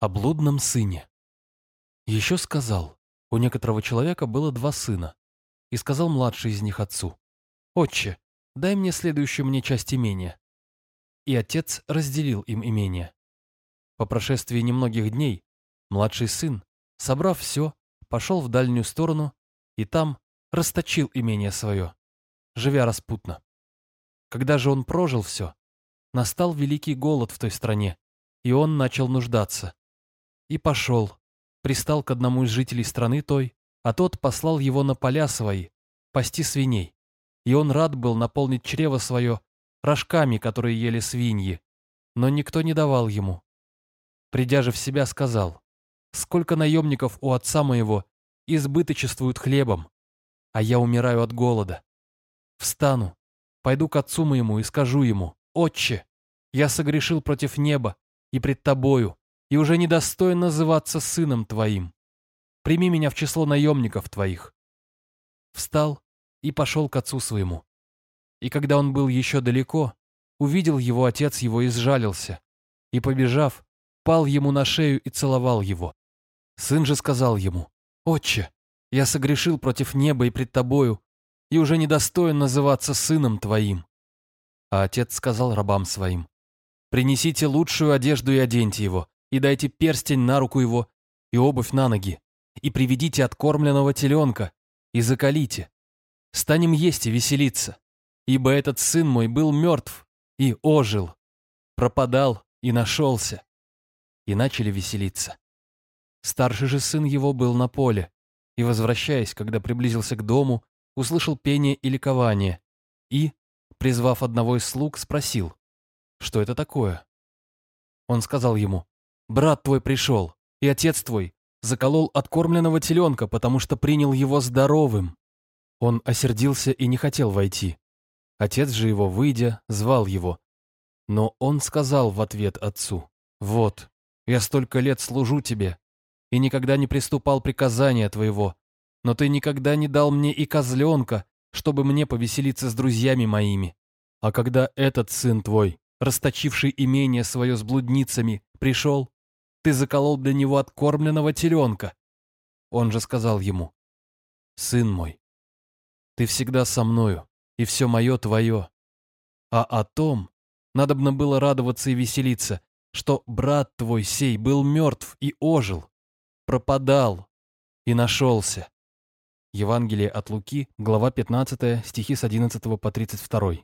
О блудном сыне. Еще сказал, у некоторого человека было два сына, и сказал младший из них отцу, «Отче, дай мне следующую мне часть имения». И отец разделил им имение. По прошествии немногих дней младший сын, собрав все, пошел в дальнюю сторону и там расточил имение свое, живя распутно. Когда же он прожил все, настал великий голод в той стране, и он начал нуждаться. И пошел, пристал к одному из жителей страны той, а тот послал его на поля свои, пасти свиней. И он рад был наполнить чрево свое рожками, которые ели свиньи, но никто не давал ему. Придя же в себя, сказал, «Сколько наемников у отца моего избыточествуют хлебом, а я умираю от голода. Встану, пойду к отцу моему и скажу ему, «Отче, я согрешил против неба и пред тобою, и уже недостоин называться сыном твоим. Прими меня в число наемников твоих». Встал и пошел к отцу своему. И когда он был еще далеко, увидел его отец его и сжалился, и, побежав, пал ему на шею и целовал его. Сын же сказал ему, «Отче, я согрешил против неба и пред тобою, и уже недостоин называться сыном твоим». А отец сказал рабам своим, «Принесите лучшую одежду и оденьте его, и дайте перстень на руку его и обувь на ноги, и приведите откормленного теленка, и закалите. Станем есть и веселиться, ибо этот сын мой был мертв и ожил, пропадал и нашелся. И начали веселиться. Старший же сын его был на поле, и, возвращаясь, когда приблизился к дому, услышал пение и ликование, и, призвав одного из слуг, спросил, что это такое. Он сказал ему, Брат твой пришел, и отец твой заколол откормленного теленка, потому что принял его здоровым. Он осердился и не хотел войти. Отец же его, выйдя, звал его. Но он сказал в ответ отцу, «Вот, я столько лет служу тебе, и никогда не приступал приказания твоего, но ты никогда не дал мне и козленка, чтобы мне повеселиться с друзьями моими. А когда этот сын твой, расточивший имение свое с блудницами, пришел, ты заколол для него откормленного теленка. Он же сказал ему, «Сын мой, ты всегда со мною, и все мое твое. А о том надобно было радоваться и веселиться, что брат твой сей был мертв и ожил, пропадал и нашелся». Евангелие от Луки, глава 15, стихи с 11 по 32.